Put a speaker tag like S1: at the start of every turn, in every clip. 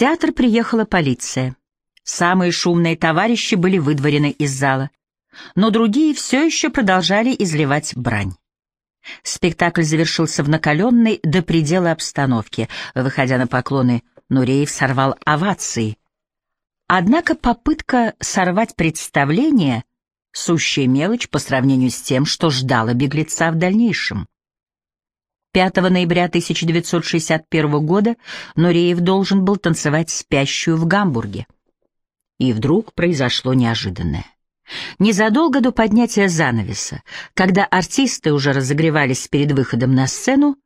S1: театр приехала полиция. Самые шумные товарищи были выдворены из зала, но другие все еще продолжали изливать брань. Спектакль завершился в накаленной до предела обстановке. Выходя на поклоны, Нуреев сорвал овации. Однако попытка сорвать представление — сущая мелочь по сравнению с тем, что ждало беглеца в дальнейшем. 5 ноября 1961 года Нуреев должен был танцевать спящую в Гамбурге. И вдруг произошло неожиданное. Незадолго до поднятия занавеса, когда артисты уже разогревались перед выходом на сцену,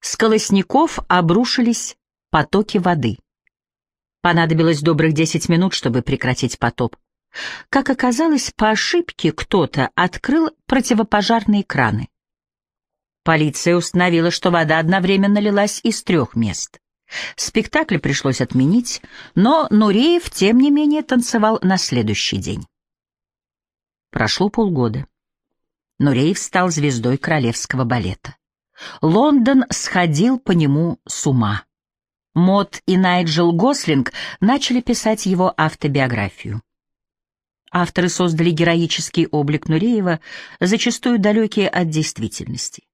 S1: с колосников обрушились потоки воды. Понадобилось добрых десять минут, чтобы прекратить потоп. Как оказалось, по ошибке кто-то открыл противопожарные краны. Полиция установила, что вода одновременно лилась из трех мест. Спектакль пришлось отменить, но Нуреев, тем не менее, танцевал на следующий день. Прошло полгода. Нуреев стал звездой королевского балета. Лондон сходил по нему с ума. Мот и Найджел Гослинг начали писать его автобиографию. Авторы создали героический облик Нуреева, зачастую далекий от действительности.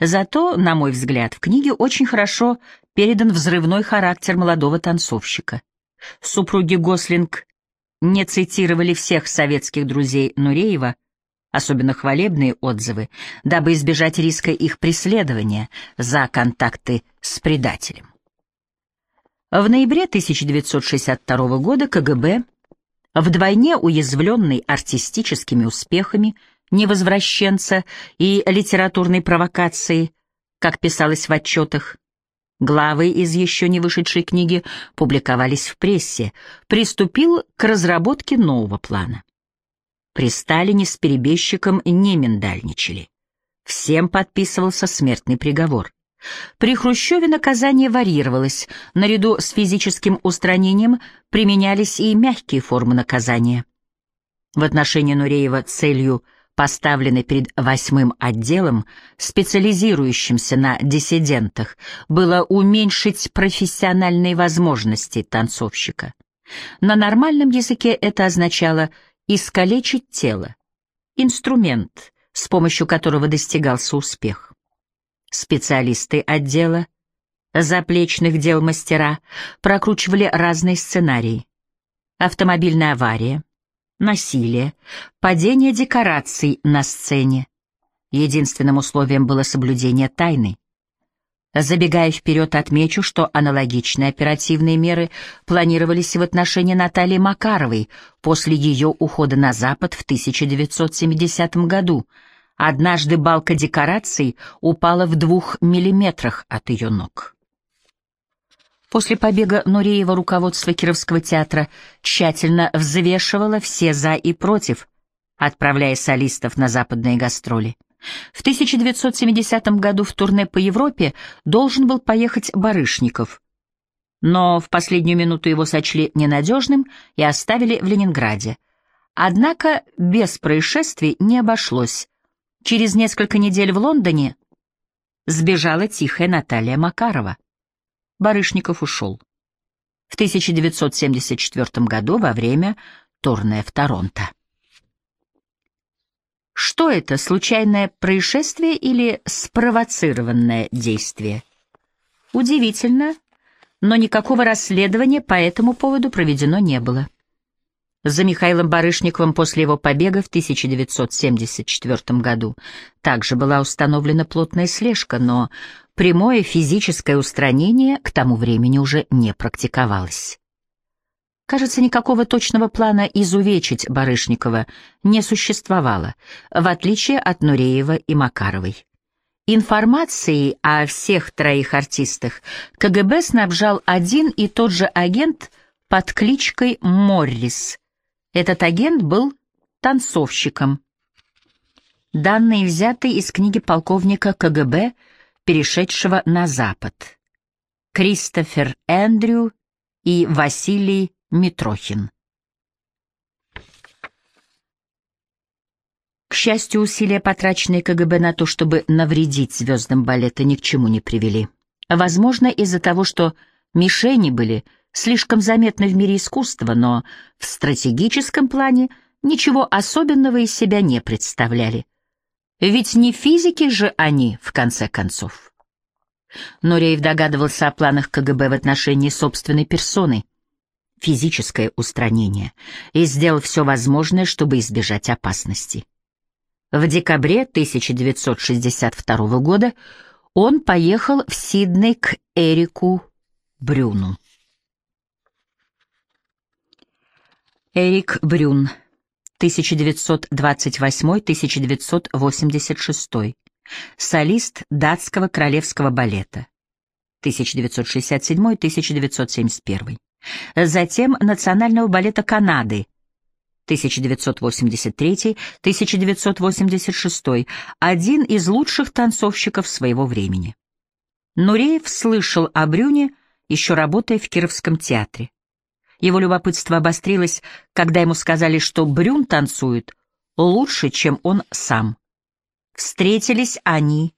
S1: Зато, на мой взгляд, в книге очень хорошо передан взрывной характер молодого танцовщика. Супруги Гослинг не цитировали всех советских друзей Нуреева, особенно хвалебные отзывы, дабы избежать риска их преследования за контакты с предателем. В ноябре 1962 года КГБ, вдвойне уязвленный артистическими успехами невозвращенца и литературной провокацией, как писалось в отчетах, Главы из еще не вышедшей книги публиковались в прессе. Приступил к разработке нового плана. При Сталине с перебежчиком не миндальничали. Всем подписывался смертный приговор. При Хрущеве наказание варьировалось. Наряду с физическим устранением применялись и мягкие формы наказания. В отношении Нуреева целью – поставленный перед восьмым отделом, специализирующимся на диссидентах, было уменьшить профессиональные возможности танцовщика. На нормальном языке это означало искалечить тело, инструмент, с помощью которого достигался успех. Специалисты отдела заплечных дел мастера прокручивали разные сценарии. Автомобильная авария, насилие, падение декораций на сцене. Единственным условием было соблюдение тайны. Забегая вперед, отмечу, что аналогичные оперативные меры планировались в отношении Натальи Макаровой после ее ухода на Запад в 1970 году. Однажды балка декораций упала в двух миллиметрах от ее ног. После побега Нуреева руководство Кировского театра тщательно взвешивало все «за» и «против», отправляя солистов на западные гастроли. В 1970 году в турне по Европе должен был поехать Барышников, но в последнюю минуту его сочли ненадежным и оставили в Ленинграде. Однако без происшествий не обошлось. Через несколько недель в Лондоне сбежала тихая Наталья Макарова. Барышников ушел. В 1974 году во время турне в Торонто. Что это, случайное происшествие или спровоцированное действие? Удивительно, но никакого расследования по этому поводу проведено не было. За Михаилом Барышниковым после его побега в 1974 году также была установлена плотная слежка, но прямое физическое устранение к тому времени уже не практиковалось. Кажется, никакого точного плана изувечить Барышникова не существовало, в отличие от Нуреева и Макаровой. Информацией о всех троих артистах КГБ снабжал один и тот же агент под кличкой Моррис — этот агент был танцовщиком. Данные взяты из книги полковника КГБ, перешедшего на Запад. Кристофер Эндрю и Василий Митрохин. К счастью, усилия, потраченные КГБ на то, чтобы навредить звездам балета, ни к чему не привели. Возможно, из-за того, что мишени были слишком заметны в мире искусства, но в стратегическом плане ничего особенного из себя не представляли. Ведь не физики же они, в конце концов. Но Рейв догадывался о планах КГБ в отношении собственной персоны, физическое устранение, и сделал все возможное, чтобы избежать опасности. В декабре 1962 года он поехал в Сидней к Эрику Брюну. Эрик Брюн, 1928-1986, солист датского королевского балета, 1967-1971, затем Национального балета Канады, 1983-1986, один из лучших танцовщиков своего времени. Нуреев слышал о Брюне, еще работая в Кировском театре. Его любопытство обострилось, когда ему сказали, что Брюн танцует лучше, чем он сам. Встретились они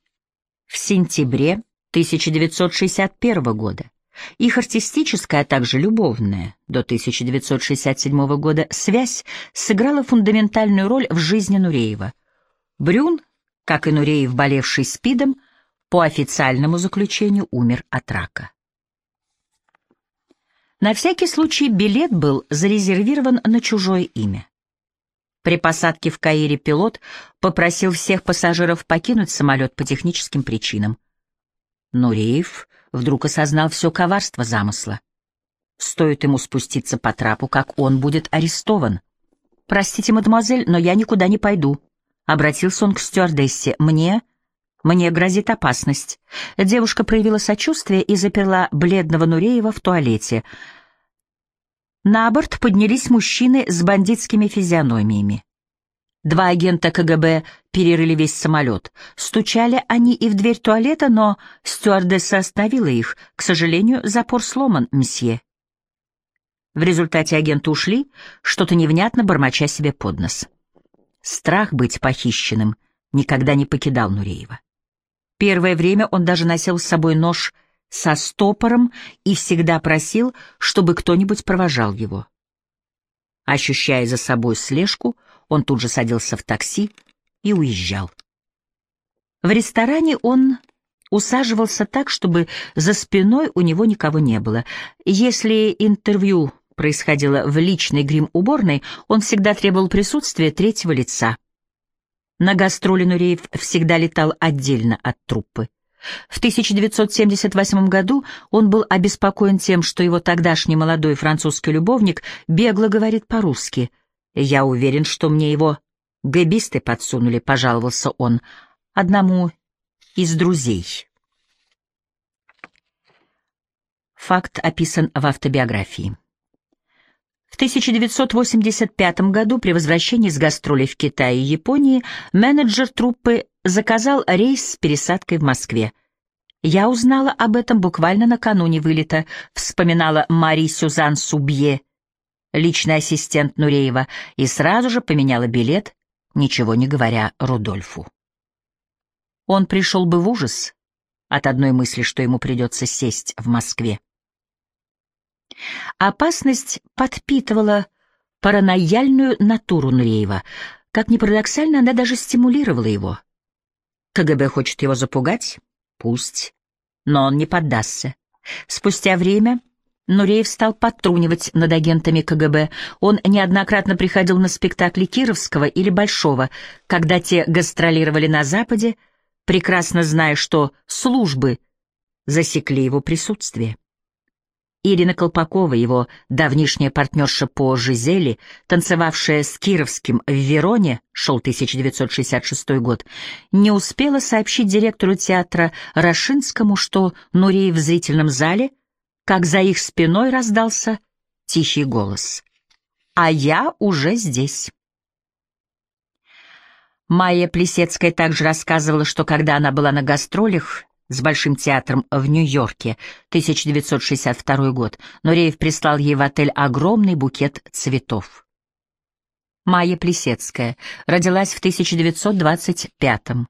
S1: в сентябре 1961 года. Их артистическая, а также любовная, до 1967 года, связь сыграла фундаментальную роль в жизни Нуреева. Брюн, как и Нуреев, болевший СПИДом, по официальному заключению умер от рака. На всякий случай билет был зарезервирован на чужое имя. При посадке в Каире пилот попросил всех пассажиров покинуть самолет по техническим причинам. Нуреев вдруг осознал все коварство замысла. Стоит ему спуститься по трапу, как он будет арестован. «Простите, мадемуазель, но я никуда не пойду», — обратился он к стюардессе. «Мне...» «Мне грозит опасность». Девушка проявила сочувствие и заперла бледного Нуреева в туалете. На борт поднялись мужчины с бандитскими физиономиями. Два агента КГБ перерыли весь самолет. Стучали они и в дверь туалета, но стюардесса остановила их. К сожалению, запор сломан, мсье. В результате агенты ушли, что-то невнятно бормоча себе под нос. Страх быть похищенным никогда не покидал Нуреева. Первое время он даже носил с собой нож со стопором и всегда просил, чтобы кто-нибудь провожал его. Ощущая за собой слежку, он тут же садился в такси и уезжал. В ресторане он усаживался так, чтобы за спиной у него никого не было. Если интервью происходило в личной грим-уборной, он всегда требовал присутствия третьего лица. На гастроли Нуреев всегда летал отдельно от труппы. В 1978 году он был обеспокоен тем, что его тогдашний молодой французский любовник бегло говорит по-русски. «Я уверен, что мне его гэбисты подсунули», — пожаловался он одному из друзей. Факт описан в автобиографии. В 1985 году при возвращении с гастролей в Китае и Японии менеджер труппы заказал рейс с пересадкой в Москве. «Я узнала об этом буквально накануне вылета», — вспоминала Мари Сюзан Субье, личный ассистент Нуреева, и сразу же поменяла билет, ничего не говоря Рудольфу. Он пришел бы в ужас от одной мысли, что ему придется сесть в Москве. Опасность подпитывала паранояльную натуру Нуреева. Как ни парадоксально, она даже стимулировала его. КГБ хочет его запугать? Пусть. Но он не поддастся. Спустя время Нуреев стал подтрунивать над агентами КГБ. Он неоднократно приходил на спектакли Кировского или Большого, когда те гастролировали на Западе, прекрасно зная, что службы засекли его присутствие. Ирина Колпакова, его давнишняя партнерша по Жизели, танцевавшая с Кировским в Вероне, шел 1966 год, не успела сообщить директору театра Рашинскому, что Нуреев в зрительном зале, как за их спиной раздался тихий голос. «А я уже здесь». Майя Плесецкая также рассказывала, что когда она была на гастролях, с Большим театром в Нью-Йорке, 1962 год, Нуреев прислал ей в отель огромный букет цветов. Майя Плесецкая родилась в 1925 -м.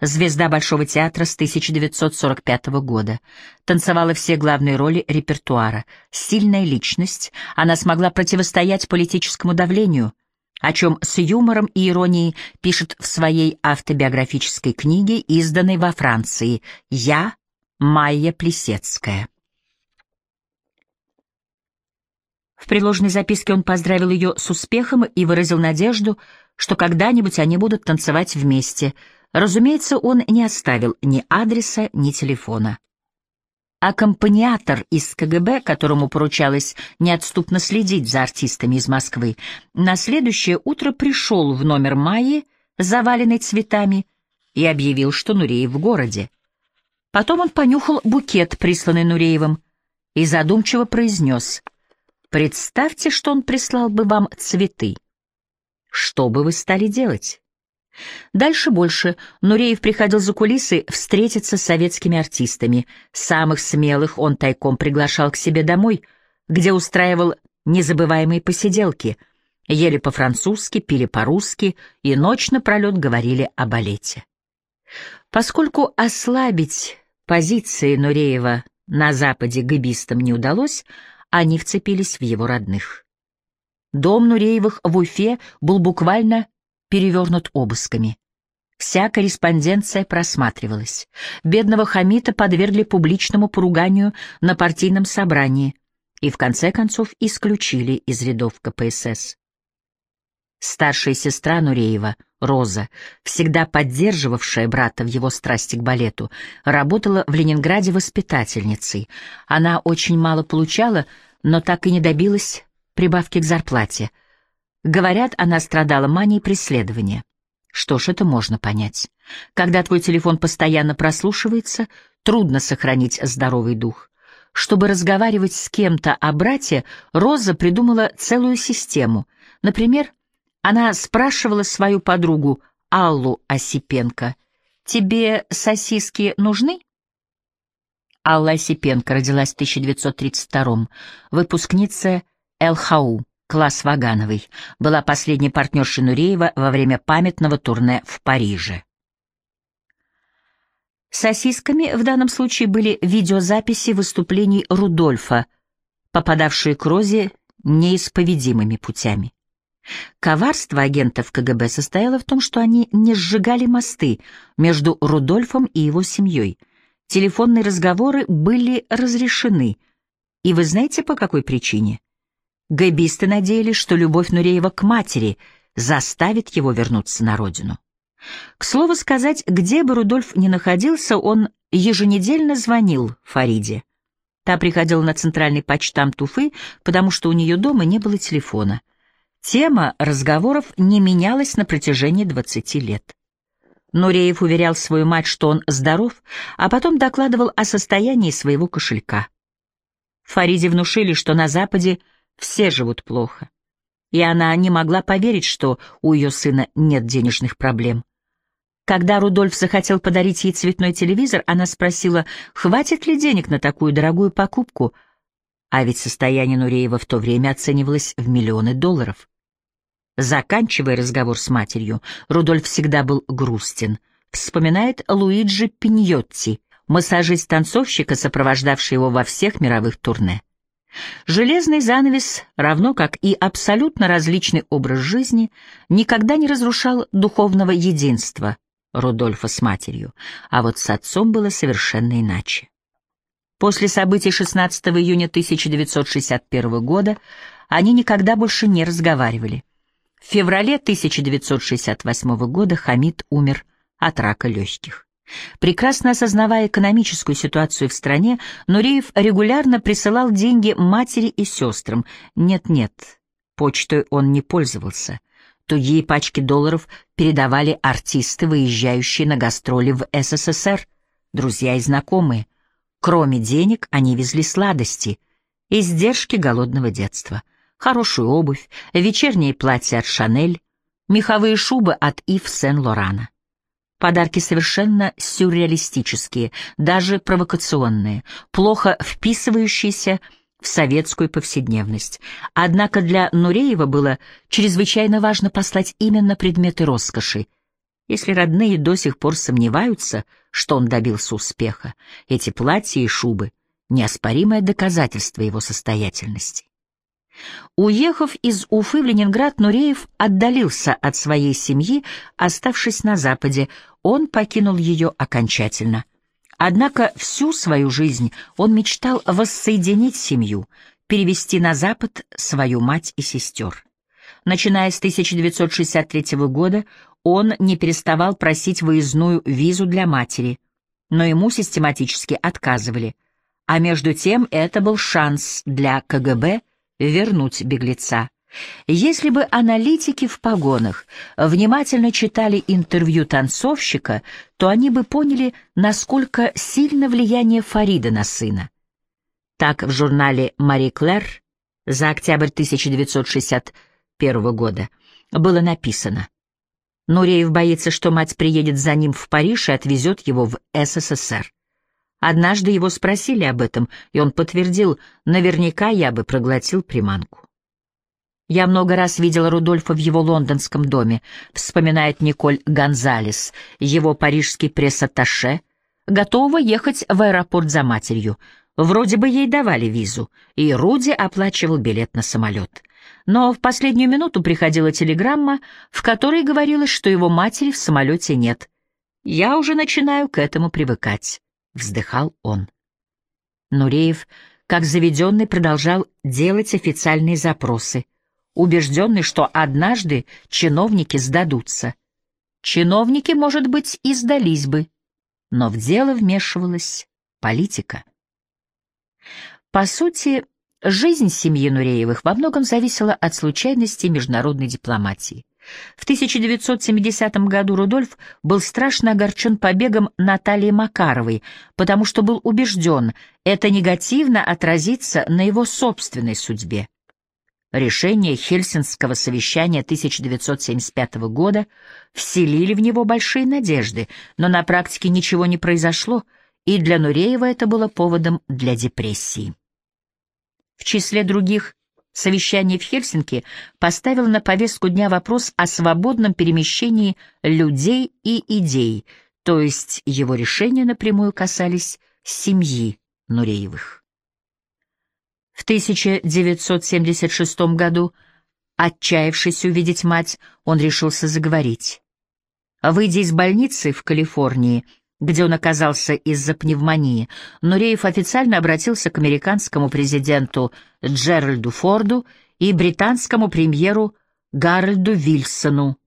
S1: звезда Большого театра с 1945 года. Танцевала все главные роли репертуара. Сильная личность, она смогла противостоять политическому давлению, о чем с юмором и иронией пишет в своей автобиографической книге, изданной во Франции «Я, Майя Плесецкая». В предложенной записке он поздравил ее с успехом и выразил надежду, что когда-нибудь они будут танцевать вместе. Разумеется, он не оставил ни адреса, ни телефона. Аккомпаниатор из КГБ, которому поручалось неотступно следить за артистами из Москвы, на следующее утро пришел в номер Майи, заваленный цветами, и объявил, что Нуреев в городе. Потом он понюхал букет, присланный Нуреевым, и задумчиво произнес — Представьте, что он прислал бы вам цветы. Что бы вы стали делать? Дальше больше. Нуреев приходил за кулисы встретиться с советскими артистами. Самых смелых он тайком приглашал к себе домой, где устраивал незабываемые посиделки. Ели по-французски, пили по-русски и ночь напролет говорили о балете. Поскольку ослабить позиции Нуреева на Западе габистам не удалось, они вцепились в его родных. Дом Нуреевых в Уфе был буквально перевернут обысками. Вся корреспонденция просматривалась. Бедного Хамита подвергли публичному поруганию на партийном собрании и в конце концов исключили из рядов КПСС. Старшая сестра Нуреева, Роза, всегда поддерживавшая брата в его страсти к балету, работала в Ленинграде воспитательницей. Она очень мало получала, но так и не добилась прибавки к зарплате. Говорят, она страдала манией преследования. Что ж, это можно понять. Когда твой телефон постоянно прослушивается, трудно сохранить здоровый дух. Чтобы разговаривать с кем-то о брате, Роза придумала целую систему. Например, она спрашивала свою подругу Аллу Осипенко, «Тебе сосиски нужны?» Алла Осипенко родилась в 1932-м, выпускница ЛХУ, класс Вагановой, была последней партнершей Нуреева во время памятного турне в Париже. Сосисками в данном случае были видеозаписи выступлений Рудольфа, попадавшие к Розе неисповедимыми путями. Коварство агентов КГБ состояло в том, что они не сжигали мосты между Рудольфом и его семьей. Телефонные разговоры были разрешены. И вы знаете, по какой причине? Гэбисты надеялись, что любовь Нуреева к матери заставит его вернуться на родину. К слову сказать, где бы Рудольф ни находился, он еженедельно звонил Фариде. Та приходила на центральный почтамт Туфы, потому что у нее дома не было телефона. Тема разговоров не менялась на протяжении 20 лет. Нуреев уверял свою мать, что он здоров, а потом докладывал о состоянии своего кошелька. Фариде внушили, что на Западе все живут плохо, и она не могла поверить, что у ее сына нет денежных проблем. Когда Рудольф захотел подарить ей цветной телевизор, она спросила, хватит ли денег на такую дорогую покупку, а ведь состояние Нуреева в то время оценивалось в миллионы долларов. Заканчивая разговор с матерью, Рудольф всегда был грустен. Вспоминает Луиджи Пиньотти, массажист-танцовщика, сопровождавший его во всех мировых турне. Железный занавес, равно как и абсолютно различный образ жизни, никогда не разрушал духовного единства Рудольфа с матерью, а вот с отцом было совершенно иначе. После событий 16 июня 1961 года они никогда больше не разговаривали. В феврале 1968 года Хамид умер от рака легких. Прекрасно осознавая экономическую ситуацию в стране, Нуреев регулярно присылал деньги матери и сестрам. Нет-нет, почтой он не пользовался. Тугие пачки долларов передавали артисты, выезжающие на гастроли в СССР, друзья и знакомые. Кроме денег они везли сладости, издержки голодного детства — хорошую обувь, вечерние платья от Шанель, меховые шубы от Ив Сен-Лорана. Подарки совершенно сюрреалистические, даже провокационные, плохо вписывающиеся в советскую повседневность. Однако для Нуреева было чрезвычайно важно послать именно предметы роскоши. Если родные до сих пор сомневаются, что он добился успеха, эти платья и шубы — неоспоримое доказательство его состоятельности. Уехав из Уфы в Ленинград, Нуреев отдалился от своей семьи, оставшись на Западе, он покинул ее окончательно. Однако всю свою жизнь он мечтал воссоединить семью, перевести на Запад свою мать и сестер. Начиная с 1963 года он не переставал просить выездную визу для матери, но ему систематически отказывали. А между тем это был шанс для КГБ вернуть беглеца. Если бы аналитики в погонах внимательно читали интервью танцовщика, то они бы поняли, насколько сильно влияние Фарида на сына. Так в журнале «Мари Клэр» за октябрь 1961 года было написано. Нуреев боится, что мать приедет за ним в Париж и отвезет его в СССР. Однажды его спросили об этом, и он подтвердил, наверняка я бы проглотил приманку. «Я много раз видела Рудольфа в его лондонском доме», вспоминает Николь Гонзалес, его парижский пресс-атташе, готова ехать в аэропорт за матерью. Вроде бы ей давали визу, и Руди оплачивал билет на самолет. Но в последнюю минуту приходила телеграмма, в которой говорилось, что его матери в самолете нет. Я уже начинаю к этому привыкать, — вздыхал он. Нуреев, как заведенный, продолжал делать официальные запросы, убежденный, что однажды чиновники сдадутся. Чиновники, может быть, и сдались бы, но в дело вмешивалась политика. По сути, жизнь семьи Нуреевых во многом зависела от случайностей международной дипломатии. В 1970 году Рудольф был страшно огорчен побегом Натальи Макаровой, потому что был убежден, это негативно отразится на его собственной судьбе. Решения Хельсинского совещания 1975 года вселили в него большие надежды, но на практике ничего не произошло, и для Нуреева это было поводом для депрессии. В числе других совещаний в Хельсинки поставил на повестку дня вопрос о свободном перемещении людей и идей, то есть его решения напрямую касались семьи Нуреевых. В 1976 году, отчаявшись увидеть мать, он решился заговорить. Выйдя из больницы в Калифорнии, где он оказался из-за пневмонии, Нуреев официально обратился к американскому президенту Джеральду Форду и британскому премьеру Гарольду Вильсону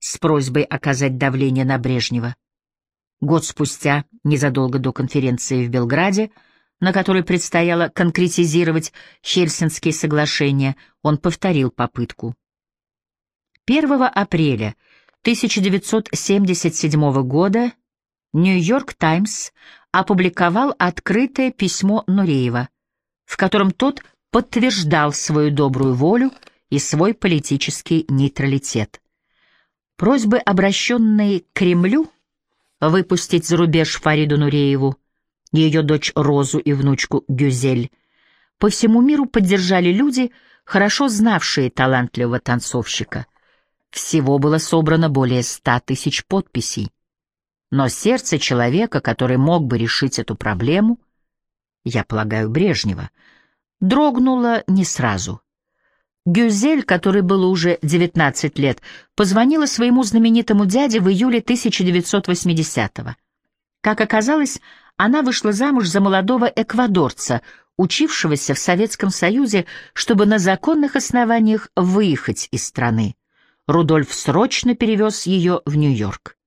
S1: с просьбой оказать давление на Брежнева. Год спустя, незадолго до конференции в Белграде, на которой предстояло конкретизировать Хельсинские соглашения, он повторил попытку. 1 апреля 1977 года Нью-Йорк Таймс опубликовал открытое письмо Нуреева, в котором тот подтверждал свою добрую волю и свой политический нейтралитет. Просьбы, обращенные к Кремлю, выпустить за рубеж Фариду Нурееву, ее дочь Розу и внучку Гюзель, по всему миру поддержали люди, хорошо знавшие талантливого танцовщика. Всего было собрано более ста тысяч подписей. Но сердце человека, который мог бы решить эту проблему, я полагаю, Брежнева, дрогнуло не сразу. Гюзель, которой было уже 19 лет, позвонила своему знаменитому дяде в июле 1980-го. Как оказалось, она вышла замуж за молодого эквадорца, учившегося в Советском Союзе, чтобы на законных основаниях выехать из страны. Рудольф срочно перевез ее в Нью-Йорк.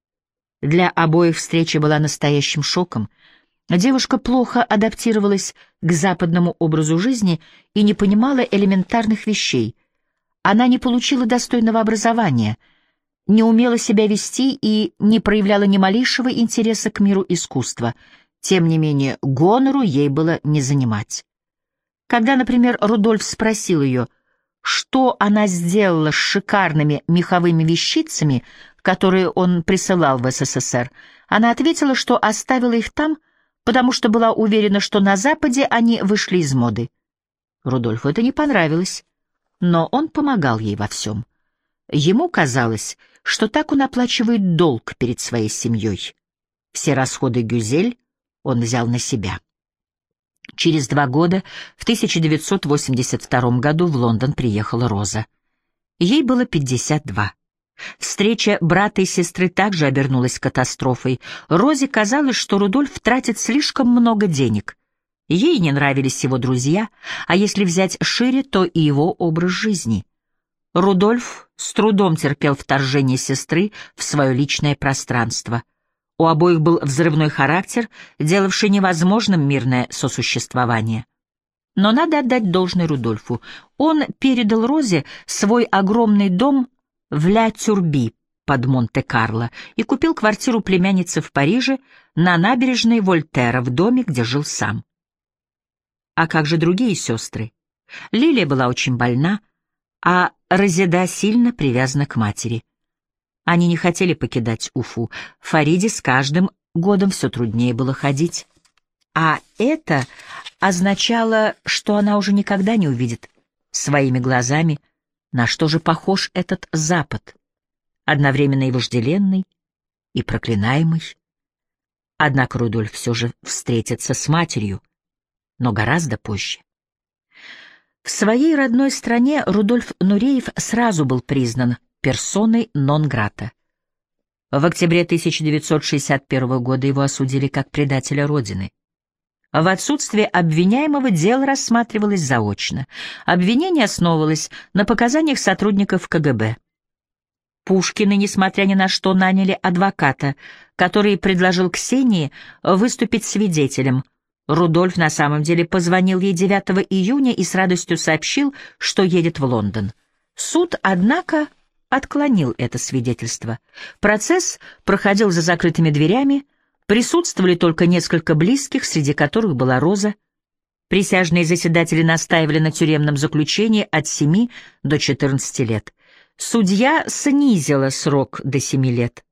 S1: Для обоих встреча была настоящим шоком. Девушка плохо адаптировалась к западному образу жизни и не понимала элементарных вещей. Она не получила достойного образования, не умела себя вести и не проявляла ни малейшего интереса к миру искусства. Тем не менее, гонору ей было не занимать. Когда, например, Рудольф спросил ее, что она сделала с шикарными меховыми вещицами, которые он присылал в СССР, она ответила, что оставила их там, потому что была уверена, что на Западе они вышли из моды. Рудольфу это не понравилось, но он помогал ей во всем. Ему казалось, что так он оплачивает долг перед своей семьей. Все расходы Гюзель он взял на себя. Через два года, в 1982 году, в Лондон приехала Роза. Ей было 52. Встреча брата и сестры также обернулась катастрофой. Розе казалось, что Рудольф тратит слишком много денег. Ей не нравились его друзья, а если взять шире, то и его образ жизни. Рудольф с трудом терпел вторжение сестры в свое личное пространство. У обоих был взрывной характер, делавший невозможным мирное сосуществование. Но надо отдать должное Рудольфу. Он передал Розе свой огромный дом в Ля-Тюрби под Монте-Карло и купил квартиру племянницы в Париже на набережной Вольтера в доме, где жил сам. А как же другие сестры? Лилия была очень больна, а Розеда сильно привязана к матери. Они не хотели покидать Уфу. Фариде с каждым годом все труднее было ходить. А это означало, что она уже никогда не увидит своими глазами, на что же похож этот Запад, одновременно и вожделенный, и проклинаемый. Однако Рудольф все же встретится с матерью, но гораздо позже. В своей родной стране Рудольф Нуреев сразу был признан персоной нон-грата. В октябре 1961 года его осудили как предателя Родины. В отсутствие обвиняемого дело рассматривалось заочно. Обвинение основывалось на показаниях сотрудников КГБ. Пушкины, несмотря ни на что, наняли адвоката, который предложил Ксении выступить свидетелем, Рудольф на самом деле позвонил ей 9 июня и с радостью сообщил, что едет в Лондон. Суд, однако, отклонил это свидетельство. Процесс проходил за закрытыми дверями, присутствовали только несколько близких, среди которых была Роза. Присяжные заседатели настаивали на тюремном заключении от 7 до 14 лет. Судья снизила срок до 7 лет.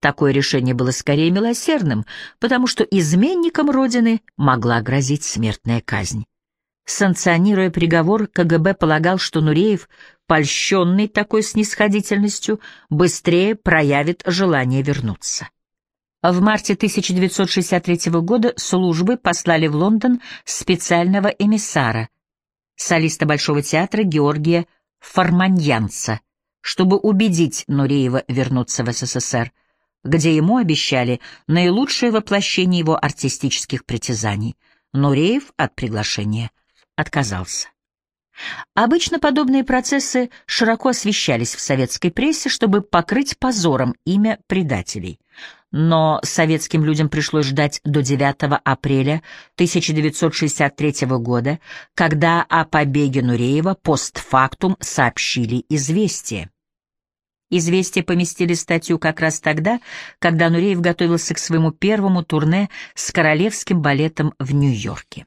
S1: Такое решение было скорее милосердным, потому что изменникам Родины могла грозить смертная казнь. Санкционируя приговор, КГБ полагал, что Нуреев, польщенный такой снисходительностью, быстрее проявит желание вернуться. В марте 1963 года службы послали в Лондон специального эмиссара, солиста Большого театра Георгия Фарманьянца, чтобы убедить Нуреева вернуться в СССР – где ему обещали наилучшее воплощение его артистических притязаний. Нуреев от приглашения отказался. Обычно подобные процессы широко освещались в советской прессе, чтобы покрыть позором имя предателей. Но советским людям пришлось ждать до 9 апреля 1963 года, когда о побеге Нуреева постфактум сообщили «Известия». Известия поместили статью как раз тогда, когда Нуреев готовился к своему первому турне с королевским балетом в Нью-Йорке.